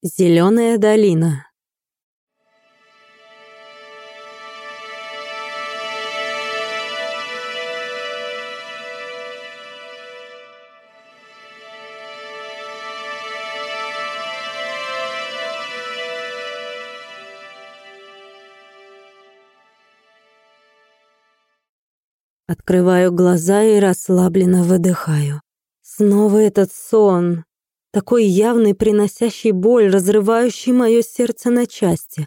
Зеленая долина. Открываю глаза и расслабленно выдыхаю. Снова этот сон, такой явный, приносящий боль, разрывающий мое сердце на части.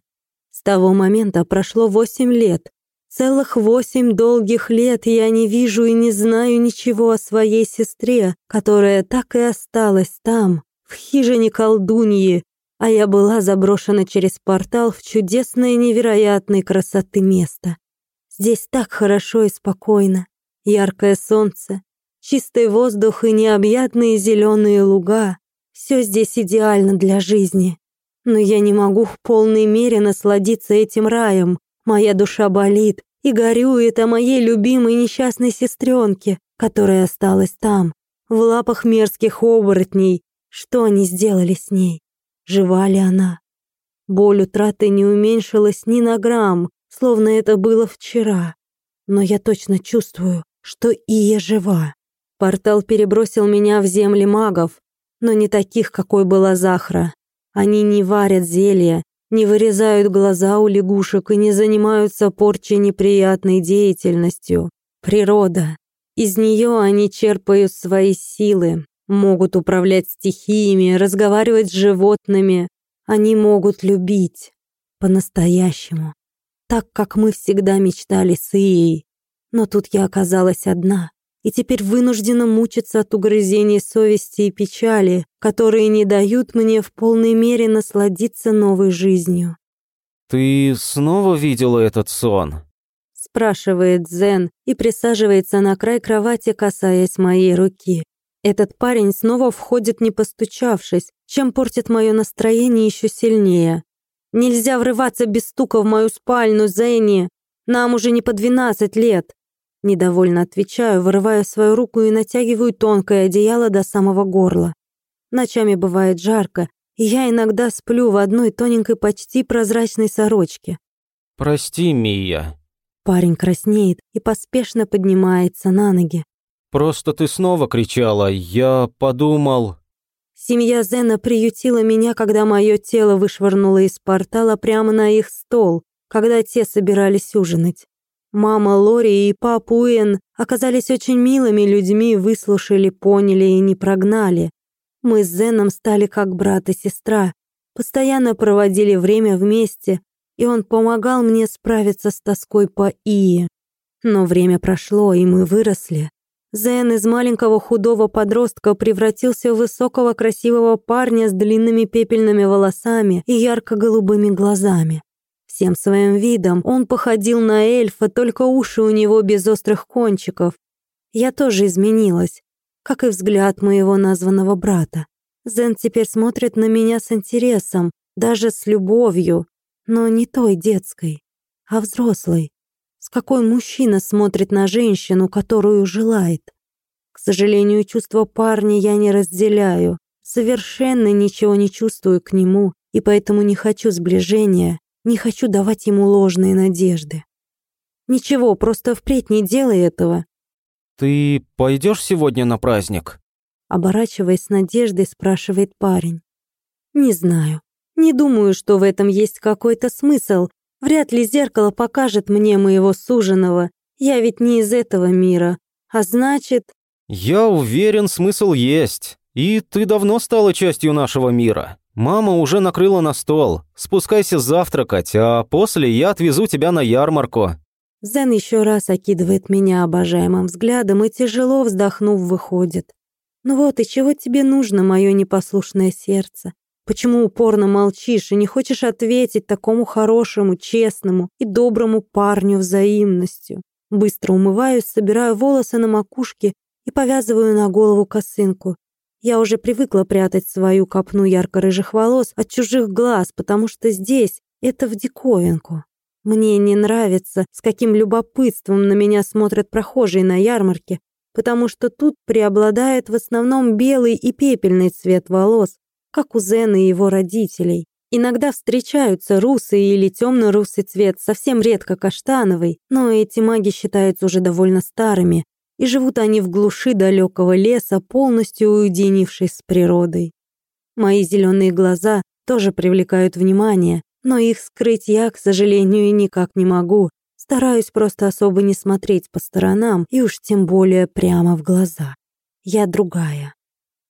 С того момента прошло восемь лет. Целых восемь долгих лет я не вижу и не знаю ничего о своей сестре, которая так и осталась там, в хижине колдуньи, а я была заброшена через портал в чудесное невероятной красоты место. Здесь так хорошо и спокойно. Яркое солнце, чистый воздух и необъятные зеленые луга. Все здесь идеально для жизни. Но я не могу в полной мере насладиться этим раем. Моя душа болит и горюет о моей любимой несчастной сестренке, которая осталась там, в лапах мерзких оборотней. Что они сделали с ней? Жива ли она? Боль утраты не уменьшилась ни на грамм, словно это было вчера. Но я точно чувствую, что Ия жива. Портал перебросил меня в земли магов, но не таких, какой была Захра. Они не варят зелья, не вырезают глаза у лягушек и не занимаются порчей неприятной деятельностью. Природа. Из нее они черпают свои силы, могут управлять стихиями, разговаривать с животными. Они могут любить. По-настоящему так, как мы всегда мечтали с Ией. Но тут я оказалась одна, и теперь вынуждена мучиться от угрызений совести и печали, которые не дают мне в полной мере насладиться новой жизнью. «Ты снова видела этот сон?» спрашивает Зен и присаживается на край кровати, касаясь моей руки. Этот парень снова входит, не постучавшись, чем портит мое настроение еще сильнее. Нельзя врываться без стука в мою спальню, Зенни. Нам уже не по двенадцать лет. Недовольно отвечаю, вырываю свою руку и натягиваю тонкое одеяло до самого горла. Ночами бывает жарко, и я иногда сплю в одной тоненькой почти прозрачной сорочке. «Прости, Мия». Парень краснеет и поспешно поднимается на ноги. «Просто ты снова кричала, я подумал...» Семья Зена приютила меня, когда мое тело вышвырнуло из портала прямо на их стол, когда те собирались ужинать. Мама Лори и папа Уэн оказались очень милыми людьми, выслушали, поняли и не прогнали. Мы с Зеном стали как брат и сестра, постоянно проводили время вместе, и он помогал мне справиться с тоской по Ии. Но время прошло, и мы выросли. Зен из маленького худого подростка превратился в высокого красивого парня с длинными пепельными волосами и ярко-голубыми глазами. Всем своим видом он походил на эльфа, только уши у него без острых кончиков. Я тоже изменилась, как и взгляд моего названного брата. Зен теперь смотрит на меня с интересом, даже с любовью, но не той детской, а взрослой, с какой мужчина смотрит на женщину, которую желает. К сожалению, чувства парня я не разделяю. Совершенно ничего не чувствую к нему, и поэтому не хочу сближения, не хочу давать ему ложные надежды. Ничего, просто впредь не делай этого. «Ты пойдешь сегодня на праздник?» Оборачиваясь с надеждой, спрашивает парень. «Не знаю. Не думаю, что в этом есть какой-то смысл, Вряд ли зеркало покажет мне моего суженого. Я ведь не из этого мира. А значит... Я уверен, смысл есть. И ты давно стала частью нашего мира. Мама уже накрыла на стол. Спускайся завтракать, а после я отвезу тебя на ярмарку. Зен еще раз окидывает меня обожаемым взглядом и, тяжело вздохнув, выходит. «Ну вот и чего тебе нужно, мое непослушное сердце? Почему упорно молчишь и не хочешь ответить такому хорошему, честному и доброму парню взаимностью? Быстро умываюсь, собираю волосы на макушке и повязываю на голову косынку. Я уже привыкла прятать свою копну ярко-рыжих волос от чужих глаз, потому что здесь это в диковинку. Мне не нравится, с каким любопытством на меня смотрят прохожие на ярмарке, потому что тут преобладает в основном белый и пепельный цвет волос, как у Зена и его родителей. Иногда встречаются русый или темно-русый цвет, совсем редко каштановый, но эти маги считаются уже довольно старыми, и живут они в глуши далекого леса, полностью уединившись с природой. Мои зеленые глаза тоже привлекают внимание, но их скрыть я, к сожалению, никак не могу. Стараюсь просто особо не смотреть по сторонам и уж тем более прямо в глаза. Я другая.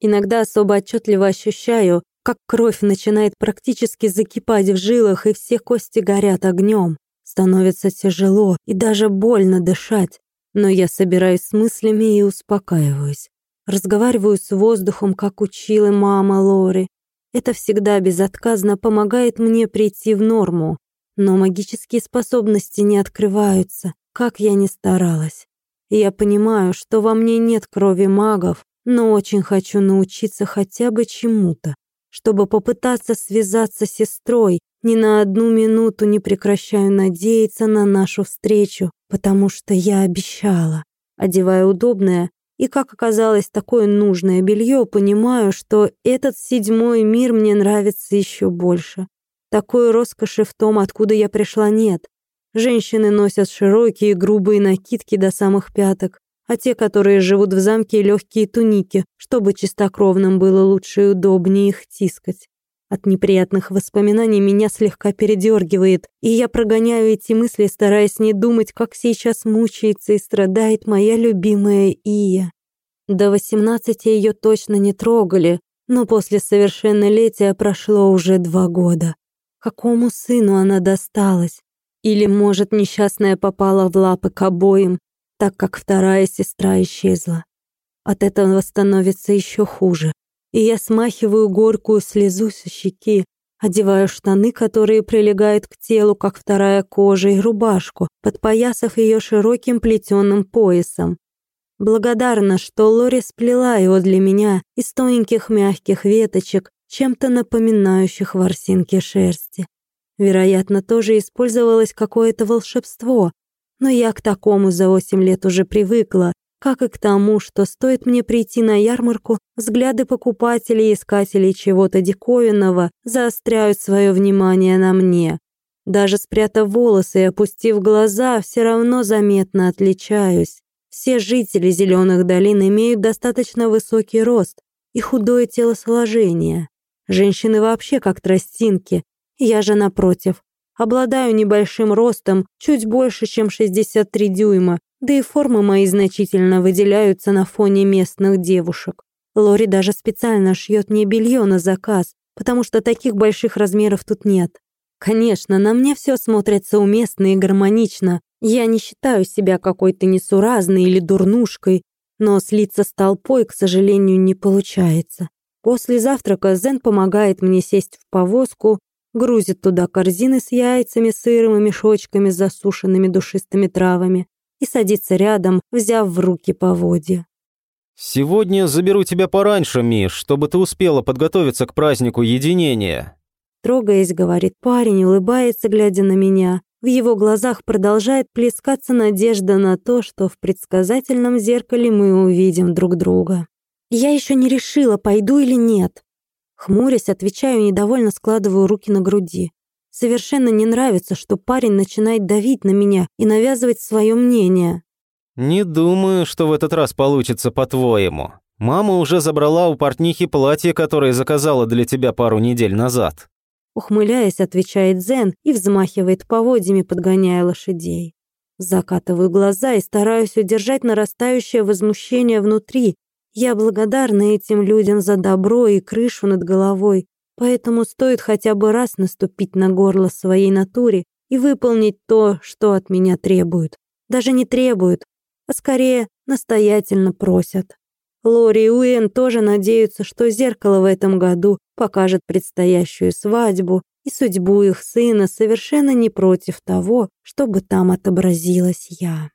Иногда особо отчетливо ощущаю, как кровь начинает практически закипать в жилах, и все кости горят огнем. Становится тяжело и даже больно дышать, но я собираюсь с мыслями и успокаиваюсь. Разговариваю с воздухом, как учила мама Лори. Это всегда безотказно помогает мне прийти в норму. Но магические способности не открываются, как я ни старалась. Я понимаю, что во мне нет крови магов, но очень хочу научиться хотя бы чему-то чтобы попытаться связаться с сестрой. Ни на одну минуту не прекращаю надеяться на нашу встречу, потому что я обещала. Одевая удобное и, как оказалось, такое нужное белье, понимаю, что этот седьмой мир мне нравится еще больше. Такой роскоши в том, откуда я пришла, нет. Женщины носят широкие грубые накидки до самых пяток, а те, которые живут в замке, легкие туники, чтобы чистокровным было лучше и удобнее их тискать. От неприятных воспоминаний меня слегка передергивает, и я прогоняю эти мысли, стараясь не думать, как сейчас мучается и страдает моя любимая Ия. До восемнадцати ее точно не трогали, но после совершеннолетия прошло уже два года. Какому сыну она досталась? Или, может, несчастная попала в лапы к обоим, так как вторая сестра исчезла. От этого становится еще хуже, и я смахиваю горькую слезу со щеки, одеваю штаны, которые прилегают к телу, как вторая кожа, и рубашку, подпоясав ее широким плетеным поясом. Благодарна, что Лори сплела его для меня из тоненьких мягких веточек, чем-то напоминающих ворсинки шерсти. Вероятно, тоже использовалось какое-то волшебство, но я к такому за восемь лет уже привыкла, как и к тому, что стоит мне прийти на ярмарку, взгляды покупателей и искателей чего-то диковинного заостряют свое внимание на мне. Даже спрятав волосы и опустив глаза, все равно заметно отличаюсь. Все жители Зеленых долин имеют достаточно высокий рост и худое телосложение. Женщины вообще как тростинки. Я же, напротив, Обладаю небольшим ростом, чуть больше, чем 63 дюйма, да и формы мои значительно выделяются на фоне местных девушек. Лори даже специально шьет мне белье на заказ, потому что таких больших размеров тут нет. Конечно, на мне все смотрится уместно и гармонично. Я не считаю себя какой-то несуразной или дурнушкой, но слиться с толпой, к сожалению, не получается. После завтрака Зен помогает мне сесть в повозку, грузит туда корзины с яйцами, сыром и мешочками с засушенными душистыми травами и садится рядом, взяв в руки поводья. «Сегодня заберу тебя пораньше, Миш, чтобы ты успела подготовиться к празднику единения». Трогаясь, говорит парень, улыбается, глядя на меня. В его глазах продолжает плескаться надежда на то, что в предсказательном зеркале мы увидим друг друга. Я еще не решила, пойду или нет. Хмурясь, отвечаю недовольно складываю руки на груди. Совершенно не нравится, что парень начинает давить на меня и навязывать свое мнение. «Не думаю, что в этот раз получится по-твоему. Мама уже забрала у портнихи платье, которое заказала для тебя пару недель назад». Ухмыляясь, отвечает Зен и взмахивает поводьями, подгоняя лошадей. Закатываю глаза и стараюсь удержать нарастающее возмущение внутри, я благодарна этим людям за добро и крышу над головой, поэтому стоит хотя бы раз наступить на горло своей натуре и выполнить то, что от меня требуют. Даже не требуют, а скорее настоятельно просят. Лори и Уэн тоже надеются, что зеркало в этом году покажет предстоящую свадьбу и судьбу их сына совершенно не против того, чтобы там отобразилась я.